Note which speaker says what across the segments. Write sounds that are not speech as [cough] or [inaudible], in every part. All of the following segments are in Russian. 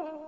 Speaker 1: Oh. [laughs]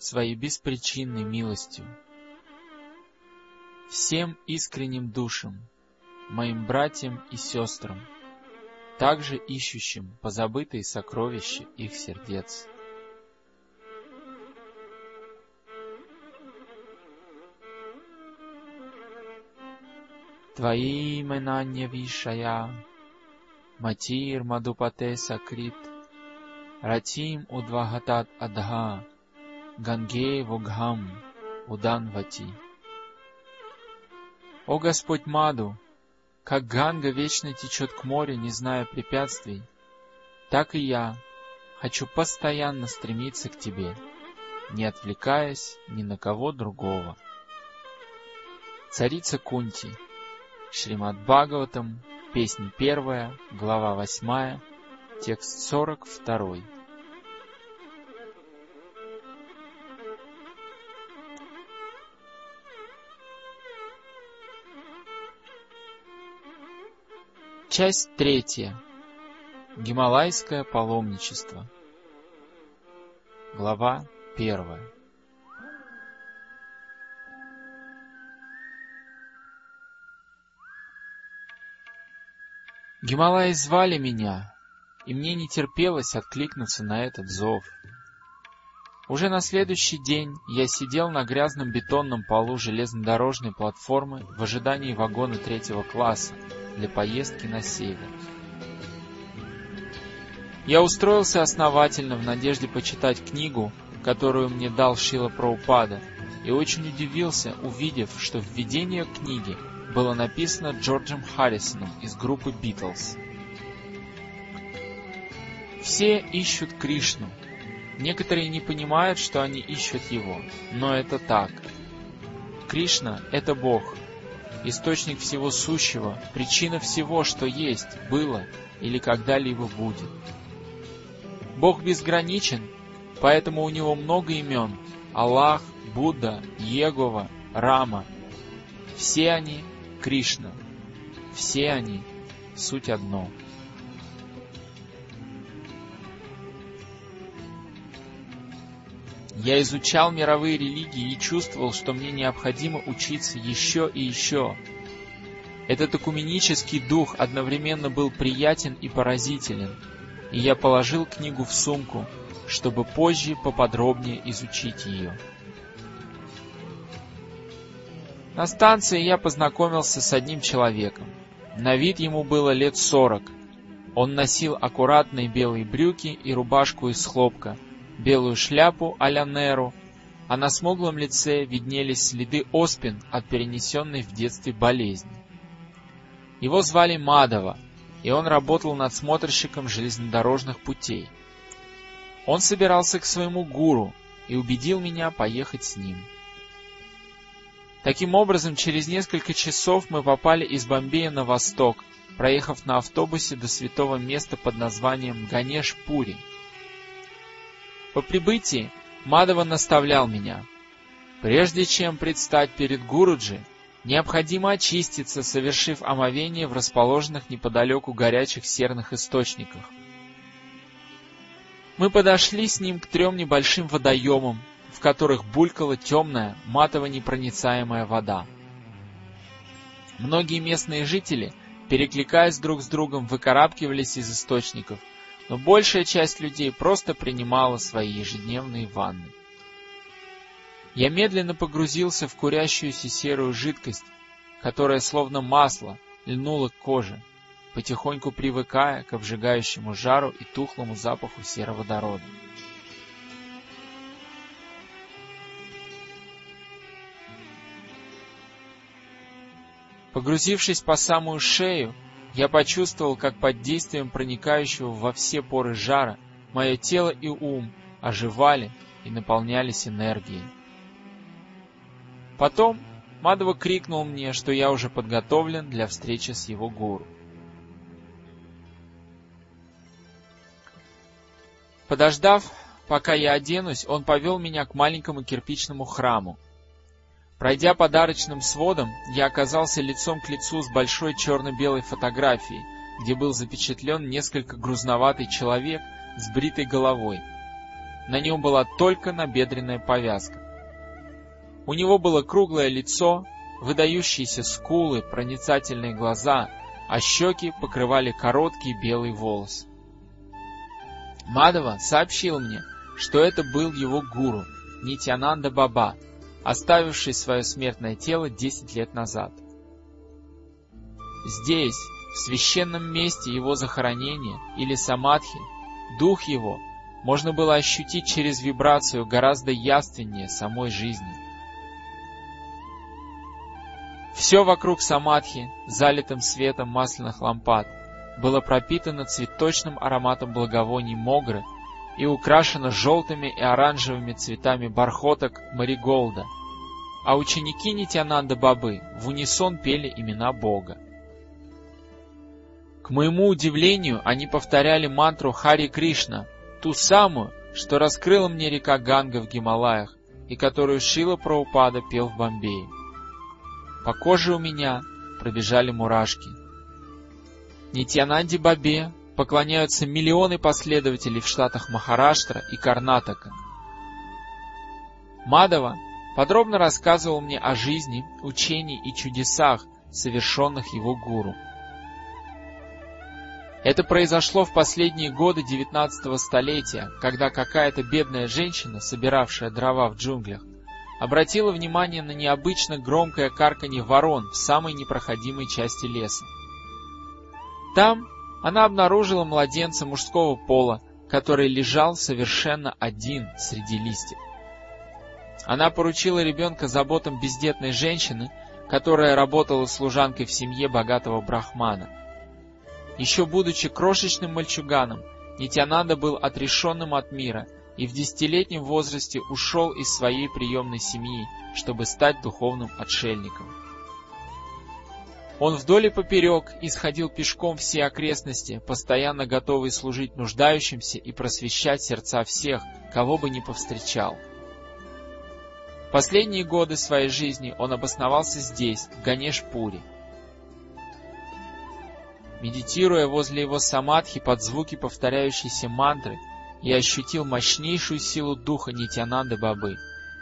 Speaker 1: своей беспричинной милостью. Всем искренним душам, моим братьям и сестрам, также ищущим позабытые сокровища их сердец. Твои имена не Матир Мадупате Сакрит, Ратим Удвагатат Адха, Ганге Вогхам Уданвати. О Господь Маду, как Ганга вечно течет к морю, не зная препятствий, так и я хочу постоянно стремиться к Тебе, не отвлекаясь ни на кого другого. Царица Кунти, Шримад Бхагаватам, песня первая, глава восьмая, текст сорок второй. Часть третья. Гималайское паломничество. Глава первая. Гималаи звали меня, и мне не терпелось откликнуться на этот зов. Уже на следующий день я сидел на грязном бетонном полу железнодорожной платформы в ожидании вагона третьего класса, для поездки на север. Я устроился основательно в надежде почитать книгу, которую мне дал Шила Праупада, и очень удивился, увидев, что введение книги было написано Джорджем Харрисоном из группы Битлз. Все ищут Кришну. Некоторые не понимают, что они ищут его, но это так. Кришна — это Бог, источник всего сущего, причина всего, что есть, было или когда-либо будет. Бог безграничен, поэтому у него много имен — Аллах, Будда, Егова, Рама. Все они — Кришна. Все они — суть одно — Я изучал мировые религии и чувствовал, что мне необходимо учиться еще и еще. Этот экуменический дух одновременно был приятен и поразителен, и я положил книгу в сумку, чтобы позже поподробнее изучить ее. На станции я познакомился с одним человеком. На вид ему было лет сорок. Он носил аккуратные белые брюки и рубашку из хлопка — белую шляпу а-ля Неру, а на смуглом лице виднелись следы оспин от перенесенной в детстве болезни. Его звали Мадова, и он работал надсмотрщиком железнодорожных путей. Он собирался к своему гуру и убедил меня поехать с ним. Таким образом, через несколько часов мы попали из Бомбея на восток, проехав на автобусе до святого места под названием Ганеш-Пури — По прибытии Мадова наставлял меня. Прежде чем предстать перед Гуруджи, необходимо очиститься, совершив омовение в расположенных неподалеку горячих серных источниках. Мы подошли с ним к трем небольшим водоемам, в которых булькала темная, матово-непроницаемая вода. Многие местные жители, перекликаясь друг с другом, выкарабкивались из источников, но большая часть людей просто принимала свои ежедневные ванны. Я медленно погрузился в курящуюся серую жидкость, которая словно масло льнула к коже, потихоньку привыкая к обжигающему жару и тухлому запаху сероводорода. Погрузившись по самую шею, я почувствовал, как под действием проникающего во все поры жара мое тело и ум оживали и наполнялись энергией. Потом Мадова крикнул мне, что я уже подготовлен для встречи с его гуру. Подождав, пока я оденусь, он повел меня к маленькому кирпичному храму. Пройдя подарочным сводом, я оказался лицом к лицу с большой черно-белой фотографией, где был запечатлен несколько грузноватый человек с бритой головой. На нем была только набедренная повязка. У него было круглое лицо, выдающиеся скулы, проницательные глаза, а щеки покрывали короткий белый волос. Мадова сообщил мне, что это был его гуру, Нитянанда Баба, оставивший свое смертное тело десять лет назад. Здесь, в священном месте его захоронения или самадхи, дух его можно было ощутить через вибрацию гораздо яственнее самой жизни. Все вокруг самадхи, залитым светом масляных лампад, было пропитано цветочным ароматом благовоний могры и украшено желтыми и оранжевыми цветами бархоток мариголда, а ученики Нитянанда Бабы в унисон пели имена Бога. К моему удивлению, они повторяли мантру Хари Кришна, ту самую, что раскрыла мне река Ганга в Гималаях и которую Шила Праупада пел в Бомбее. По коже у меня пробежали мурашки. Нитьянанди Бабе поклоняются миллионы последователей в штатах Махараштра и Карнатака. Мадова подробно рассказывал мне о жизни, учении и чудесах, совершенных его гуру. Это произошло в последние годы XIX столетия, когда какая-то бедная женщина, собиравшая дрова в джунглях, обратила внимание на необычно громкое карканье ворон в самой непроходимой части леса. Там она обнаружила младенца мужского пола, который лежал совершенно один среди листьев. Она поручила ребенка заботам бездетной женщины, которая работала служанкой в семье богатого брахмана. Еще будучи крошечным мальчуганом, Нитянанда был отрешенным от мира и в десятилетнем возрасте ушел из своей приемной семьи, чтобы стать духовным отшельником. Он вдоль и поперек исходил пешком все окрестности, постоянно готовый служить нуждающимся и просвещать сердца всех, кого бы ни повстречал. Последние годы своей жизни он обосновался здесь, в Ганеш-Пуре. Медитируя возле его самадхи под звуки повторяющейся мантры, я ощутил мощнейшую силу духа Нитянанды Бабы,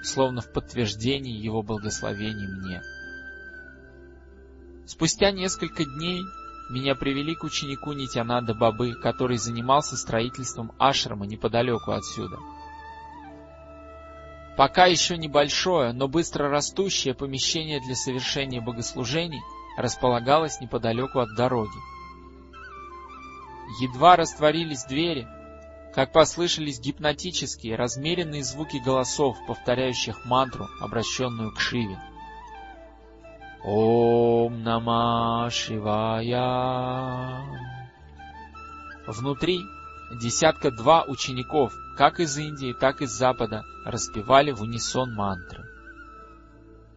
Speaker 1: словно в подтверждении его благословений мне. Спустя несколько дней меня привели к ученику Нитянанда Бабы, который занимался строительством ашрама неподалеку отсюда. Пока еще небольшое, но быстро растущее помещение для совершения богослужений располагалось неподалеку от дороги. Едва растворились двери, как послышались гипнотические, размеренные звуки голосов, повторяющих мантру, обращенную к Шиве. Ом Нама Шивая. Внутри десятка два учеников, как из Индии, так и из Запада, распевали в унисон мантры.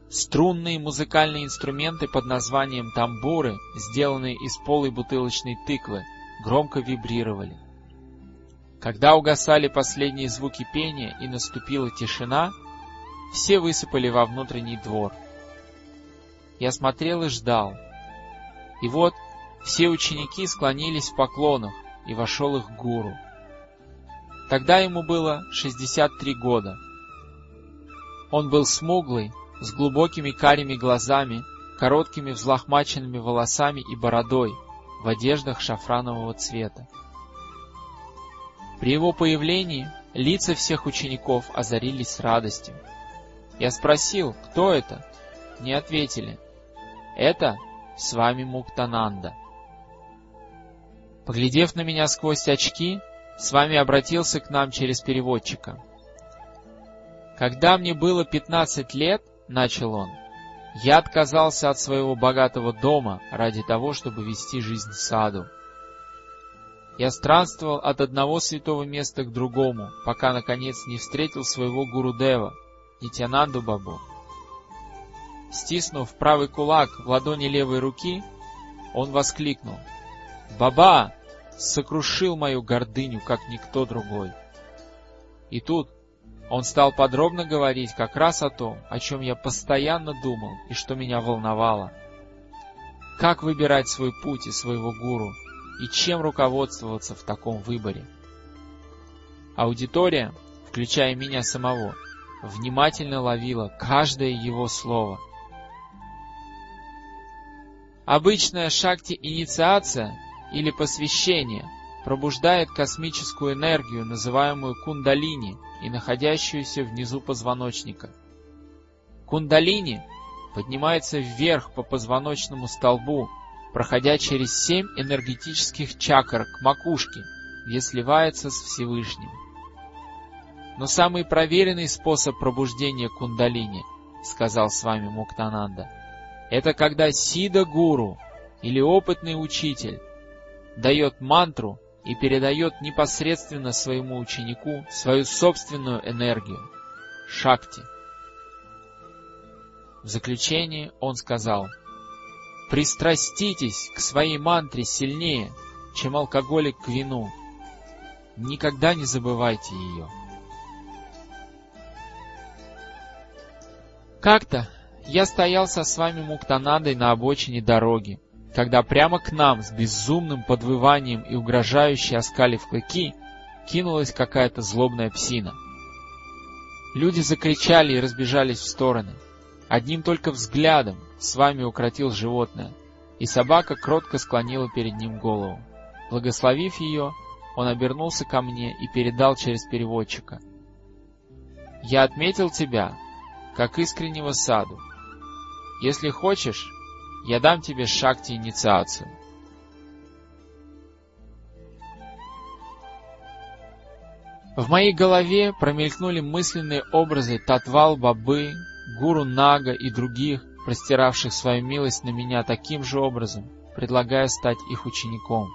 Speaker 1: Струнные музыкальные инструменты под названием тамбуры, сделанные из полой бутылочной тыквы, громко вибрировали. Когда угасали последние звуки пения и наступила тишина, все высыпали во внутренний двор. Я смотрел и ждал. И вот все ученики склонились в поклонах, и вошел их гуру. Тогда ему было 63 года. Он был смуглый, с глубокими карими глазами, короткими взлохмаченными волосами и бородой, в одеждах шафранового цвета. При его появлении лица всех учеников озарились радостью. Я спросил, кто это? Не ответили. Это с вами Муктананда. Поглядев на меня сквозь очки, с вами обратился к нам через переводчика. Когда мне было пятнадцать лет, начал он, я отказался от своего богатого дома ради того, чтобы вести жизнь саду. Я странствовал от одного святого места к другому, пока, наконец, не встретил своего Гурудева, Нитянанду Бабу. Стиснув правый кулак в ладони левой руки, он воскликнул. «Баба! Сокрушил мою гордыню, как никто другой!» И тут он стал подробно говорить как раз о том, о чем я постоянно думал и что меня волновало. Как выбирать свой путь и своего гуру, и чем руководствоваться в таком выборе. Аудитория, включая меня самого, внимательно ловила каждое его слово. Обычная шакти-инициация или посвящение пробуждает космическую энергию, называемую кундалини, и находящуюся внизу позвоночника. Кундалини поднимается вверх по позвоночному столбу, проходя через семь энергетических чакр к макушке, где сливается с Всевышним. Но самый проверенный способ пробуждения кундалини, сказал с вами Муктананда, это когда Сида-гуру или опытный учитель дает мантру и передает непосредственно своему ученику свою собственную энергию, шакти. В заключение он сказал, «Пристраститесь к своей мантре сильнее, чем алкоголик к вину. Никогда не забывайте ее». Как-то я стоял со свами Муктанадой на обочине дороги, когда прямо к нам с безумным подвыванием и угрожающе оскалив клыки кинулась какая-то злобная псина. Люди закричали и разбежались в стороны. Одним только взглядом с вами укротил животное, и собака кротко склонила перед ним голову. Благословив ее, он обернулся ко мне и передал через переводчика. «Я отметил тебя, как искреннего саду. Если хочешь, я дам тебе шакти инициацию. В моей голове промелькнули мысленные образы Татвал Бабы, Гуру Нага и других, простиравших свою милость на меня таким же образом, предлагая стать их учеником.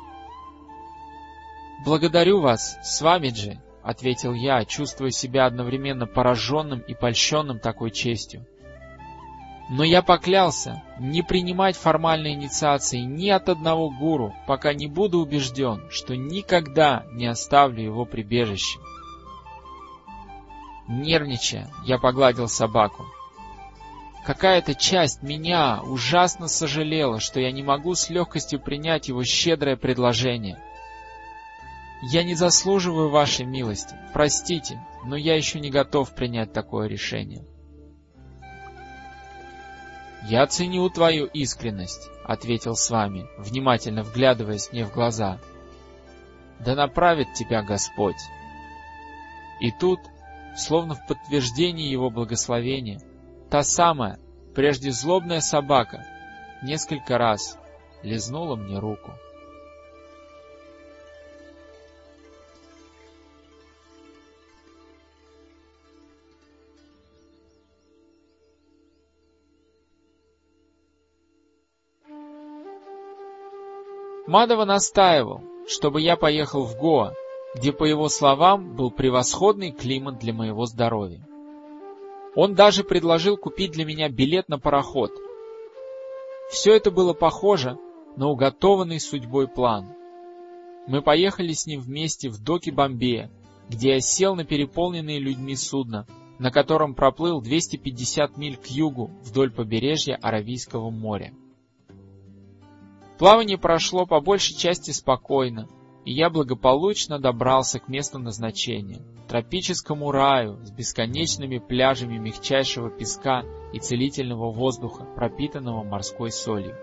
Speaker 1: «Благодарю вас, с вами же», — ответил я, чувствуя себя одновременно пораженным и польщенным такой честью. Но я поклялся не принимать формальной инициации ни от одного гуру, пока не буду убежден, что никогда не оставлю его прибежище. Нервничая, я погладил собаку. Какая-то часть меня ужасно сожалела, что я не могу с легкостью принять его щедрое предложение. Я не заслуживаю вашей милости, простите, но я еще не готов принять такое решение. «Я ценю твою искренность», — ответил с вами, внимательно вглядываясь мне в глаза. «Да направит тебя Господь». И тут, словно в подтверждении его благословения, та самая, прежде злобная собака, несколько раз лизнула мне руку. Мадова настаивал, чтобы я поехал в Гоа, где, по его словам, был превосходный климат для моего здоровья. Он даже предложил купить для меня билет на пароход. Все это было похоже на уготованный судьбой план. Мы поехали с ним вместе в доки Бомбея, где я сел на переполненные людьми судно, на котором проплыл 250 миль к югу вдоль побережья Аравийского моря. Плавание прошло по большей части спокойно, и я благополучно добрался к месту назначения — тропическому раю с бесконечными пляжами мягчайшего песка и целительного воздуха, пропитанного морской солью.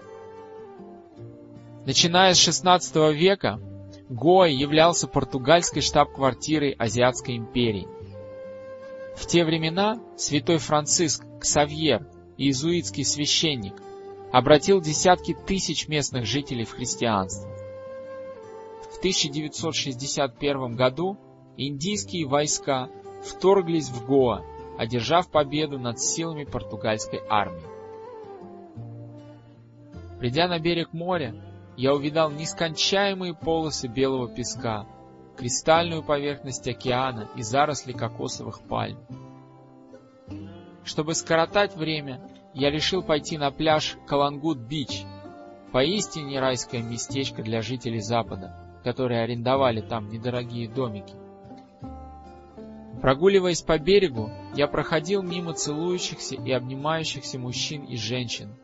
Speaker 1: Начиная с XVI века, Гоа являлся португальской штаб-квартирой Азиатской империи. В те времена святой Франциск Ксавьер, иезуитский священник, обратил десятки тысяч местных жителей в христианство. В 1961 году индийские войска вторглись в Гоа, одержав победу над силами португальской армии. Придя на берег моря, я увидал нескончаемые полосы белого песка, кристальную поверхность океана и заросли кокосовых пальм. Чтобы скоротать время, я решил пойти на пляж Калангут-Бич, поистине райское местечко для жителей Запада, которые арендовали там недорогие домики. Прогуливаясь по берегу, я проходил мимо целующихся и обнимающихся мужчин и женщин,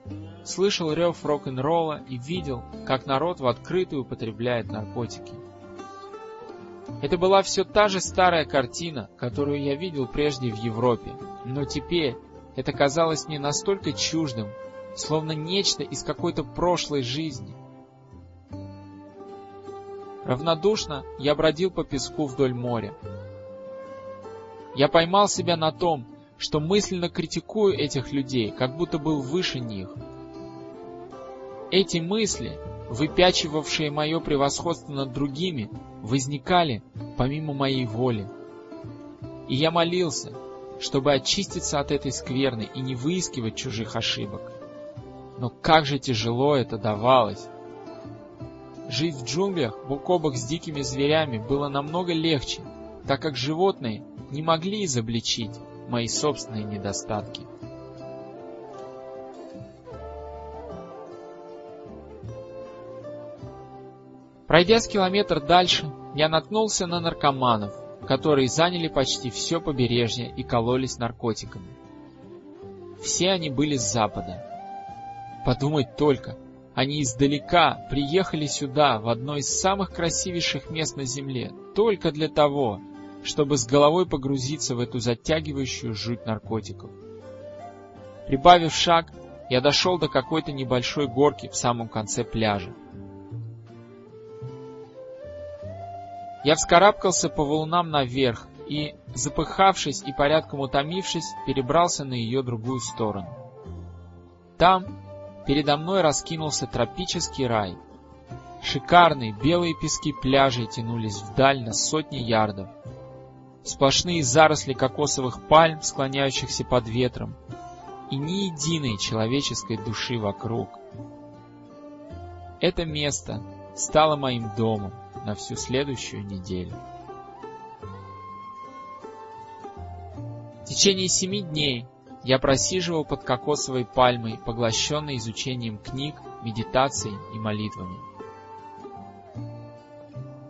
Speaker 1: слышал рев рок-н-ролла и видел, как народ в открытую употребляет наркотики. Это была все та же старая картина, которую я видел прежде в Европе, но теперь это казалось мне настолько чуждым, словно нечто из какой-то прошлой жизни. Равнодушно я бродил по песку вдоль моря. Я поймал себя на том, что мысленно критикую этих людей, как будто был выше них — эти мысли, выпячивавшие мое превосходство над другими, возникали помимо моей воли. И я молился, чтобы очиститься от этой скверны и не выискивать чужих ошибок. Но как же тяжело это давалось! Жить в джунглях бок о бок с дикими зверями было намного легче, так как животные не могли изобличить мои собственные недостатки. Пройдя с километр дальше, я наткнулся на наркоманов, которые заняли почти все побережье и кололись наркотиками. Все они были с запада. Подумать только, они издалека приехали сюда, в одно из самых красивейших мест на земле, только для того, чтобы с головой погрузиться в эту затягивающую жуть наркотиков. Прибавив шаг, я дошел до какой-то небольшой горки в самом конце пляжа. Я вскарабкался по волнам наверх и, запыхавшись и порядком утомившись, перебрался на ее другую сторону. Там передо мной раскинулся тропический рай. Шикарные белые пески пляжей тянулись вдаль на сотни ярдов. Сплошные заросли кокосовых пальм, склоняющихся под ветром, и ни единой человеческой души вокруг. Это место стало моим домом на всю следующую неделю. В течение семи дней я просиживал под кокосовой пальмой, поглощенный изучением книг, медитацией и молитвами.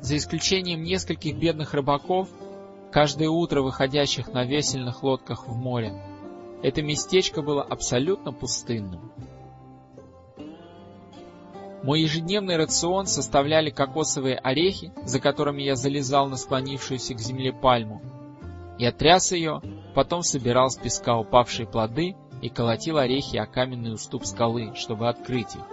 Speaker 1: За исключением нескольких бедных рыбаков, каждое утро выходящих на весельных лодках в море, это местечко было абсолютно пустынным. Мой ежедневный рацион составляли кокосовые орехи, за которыми я залезал на склонившуюся к земле пальму. Я тряс ее, потом собирал с песка упавшие плоды и колотил орехи о каменный уступ скалы, чтобы открыть их.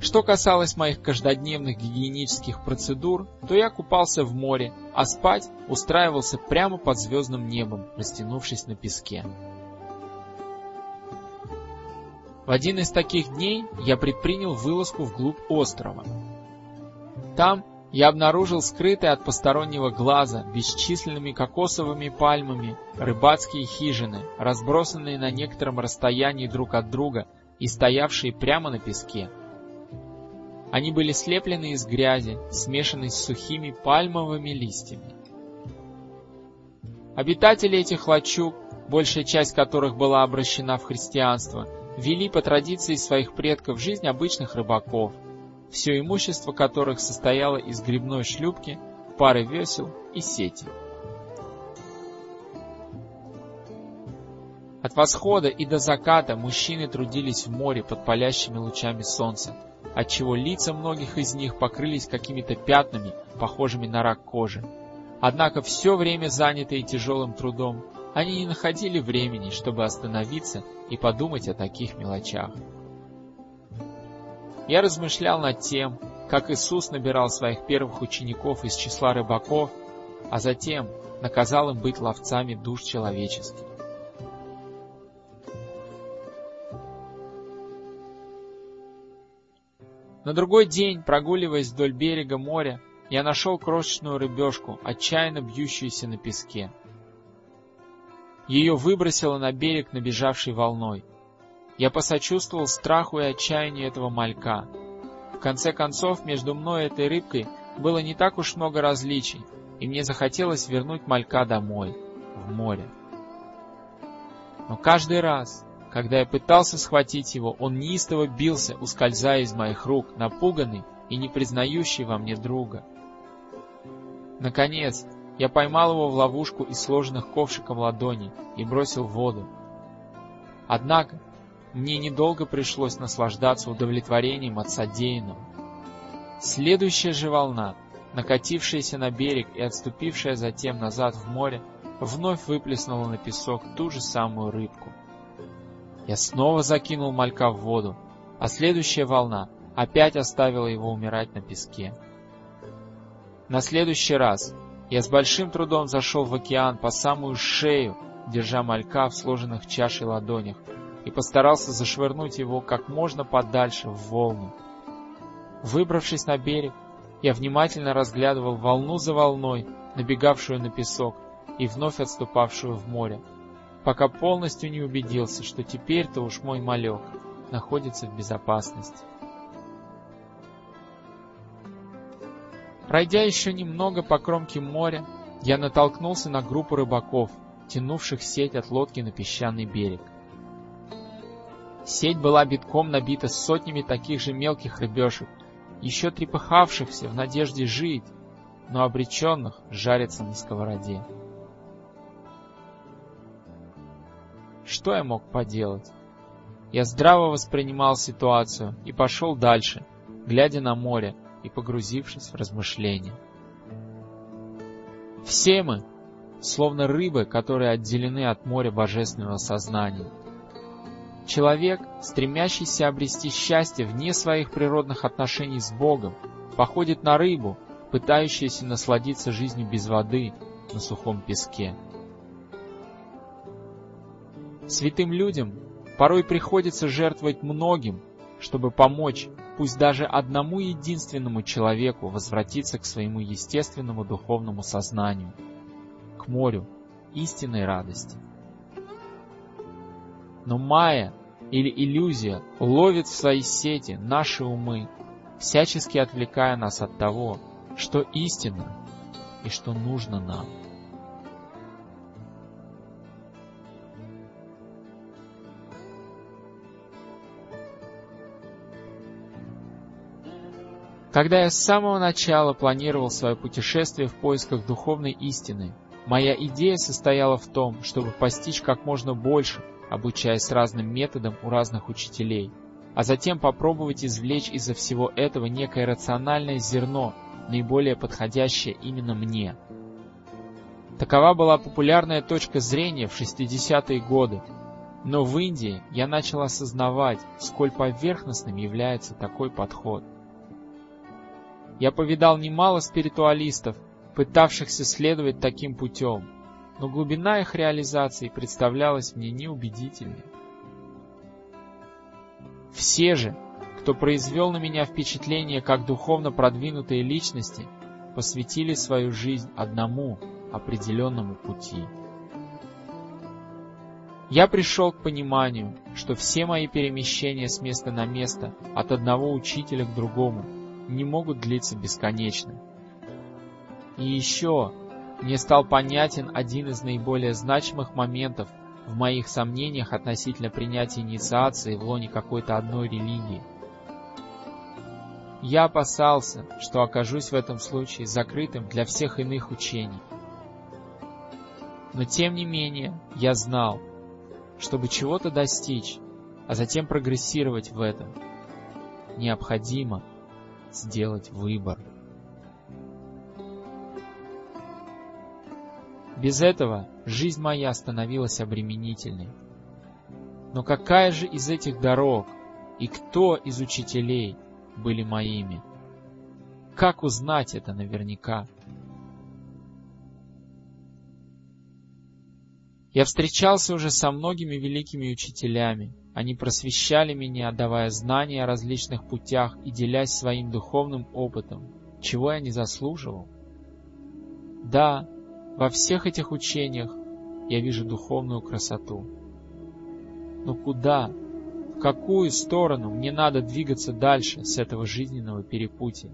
Speaker 1: Что касалось моих каждодневных гигиенических процедур, то я купался в море, а спать устраивался прямо под звездным небом, растянувшись на песке. В один из таких дней я предпринял вылазку вглубь острова. Там я обнаружил скрытые от постороннего глаза бесчисленными кокосовыми пальмами рыбацкие хижины, разбросанные на некотором расстоянии друг от друга и стоявшие прямо на песке. Они были слеплены из грязи, смешанной с сухими пальмовыми листьями. Обитатели этих лачуг, большая часть которых была обращена в христианство, вели по традиции своих предков жизнь обычных рыбаков, все имущество которых состояло из грибной шлюпки, пары весел и сети. От восхода и до заката мужчины трудились в море под палящими лучами солнца, отчего лица многих из них покрылись какими-то пятнами, похожими на рак кожи. Однако все время занятые тяжелым трудом, они не находили времени, чтобы остановиться и подумать о таких мелочах. Я размышлял над тем, как Иисус набирал своих первых учеников из числа рыбаков, а затем наказал им быть ловцами душ человеческих. На другой день, прогуливаясь вдоль берега моря, я нашел крошечную рыбешку, отчаянно бьющуюся на песке. Ее выбросило на берег набежавшей волной. Я посочувствовал страху и отчаянию этого малька. В конце концов, между мной и этой рыбкой было не так уж много различий, и мне захотелось вернуть малька домой, в море. Но каждый раз, когда я пытался схватить его, он неистово бился, ускользая из моих рук, напуганный и не признающий во мне друга. Наконец, я поймал его в ловушку из сложенных ковшиком ладоней и бросил в воду. Однако, мне недолго пришлось наслаждаться удовлетворением от содеянного. Следующая же волна, накатившаяся на берег и отступившая затем назад в море, вновь выплеснула на песок ту же самую рыбку. Я снова закинул малька в воду, а следующая волна опять оставила его умирать на песке. На следующий раз я с большим трудом зашел в океан по самую шею, держа малька в сложенных чашей ладонях, и постарался зашвырнуть его как можно подальше в волну. Выбравшись на берег, я внимательно разглядывал волну за волной, набегавшую на песок и вновь отступавшую в море пока полностью не убедился, что теперь-то уж мой малек находится в безопасности. Пройдя еще немного по кромке моря, я натолкнулся на группу рыбаков, тянувших сеть от лодки на песчаный берег. Сеть была битком набита сотнями таких же мелких рыбешек, еще трепыхавшихся в надежде жить, но обреченных жариться на сковороде. Что я мог поделать? Я здраво воспринимал ситуацию и пошел дальше, глядя на море и погрузившись в размышления. Все мы, словно рыбы, которые отделены от моря божественного сознания. Человек, стремящийся обрести счастье вне своих природных отношений с Богом, походит на рыбу, пытающуюся насладиться жизнью без воды на сухом песке. Святым людям порой приходится жертвовать многим, чтобы помочь пусть даже одному единственному человеку возвратиться к своему естественному духовному сознанию, к морю истинной радости. Но майя или иллюзия ловит в свои сети наши умы, всячески отвлекая нас от того, что истинно и что нужно нам. Когда я с самого начала планировал свое путешествие в поисках духовной истины, моя идея состояла в том, чтобы постичь как можно больше, обучаясь разным методам у разных учителей, а затем попробовать извлечь из-за всего этого некое рациональное зерно, наиболее подходящее именно мне. Такова была популярная точка зрения в 60-е годы, но в Индии я начал осознавать, сколь поверхностным является такой подход – я повидал немало спиритуалистов, пытавшихся следовать таким путем, но глубина их реализации представлялась мне неубедительной. Все же, кто произвел на меня впечатление как духовно продвинутые личности, посвятили свою жизнь одному определенному пути. Я пришел к пониманию, что все мои перемещения с места на место, от одного учителя к другому, не могут длиться бесконечно. И еще мне стал понятен один из наиболее значимых моментов в моих сомнениях относительно принятия инициации в лоне какой-то одной религии. Я опасался, что окажусь в этом случае закрытым для всех иных учений. Но тем не менее, я знал, чтобы чего-то достичь, а затем прогрессировать в этом, необходимо сделать выбор. Без этого жизнь моя становилась обременительной. Но какая же из этих дорог и кто из учителей были моими? Как узнать это наверняка? Я встречался уже со многими великими учителями. Они просвещали меня, давая знания о различных путях и делясь своим духовным опытом, чего я не заслуживал. Да, во всех этих учениях я вижу духовную красоту. Но куда, в какую сторону мне надо двигаться дальше с этого жизненного перепутья?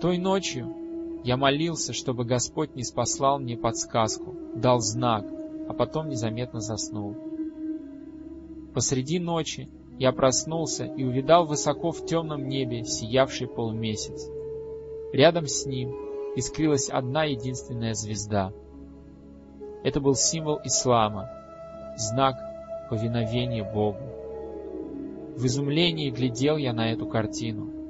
Speaker 1: Той ночью я молился, чтобы Господь не спаслал мне подсказку, дал знак, а потом незаметно заснул. Посреди ночи я проснулся и увидал высоко в темном небе сиявший полумесяц. Рядом с ним искрилась одна единственная звезда. Это был символ ислама, знак повиновения Богу. В изумлении глядел я на эту картину.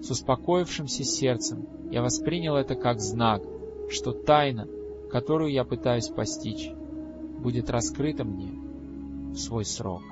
Speaker 1: С успокоившимся сердцем я воспринял это как знак, что тайна, которую я пытаюсь постичь, будет раскрыта мне в свой срок.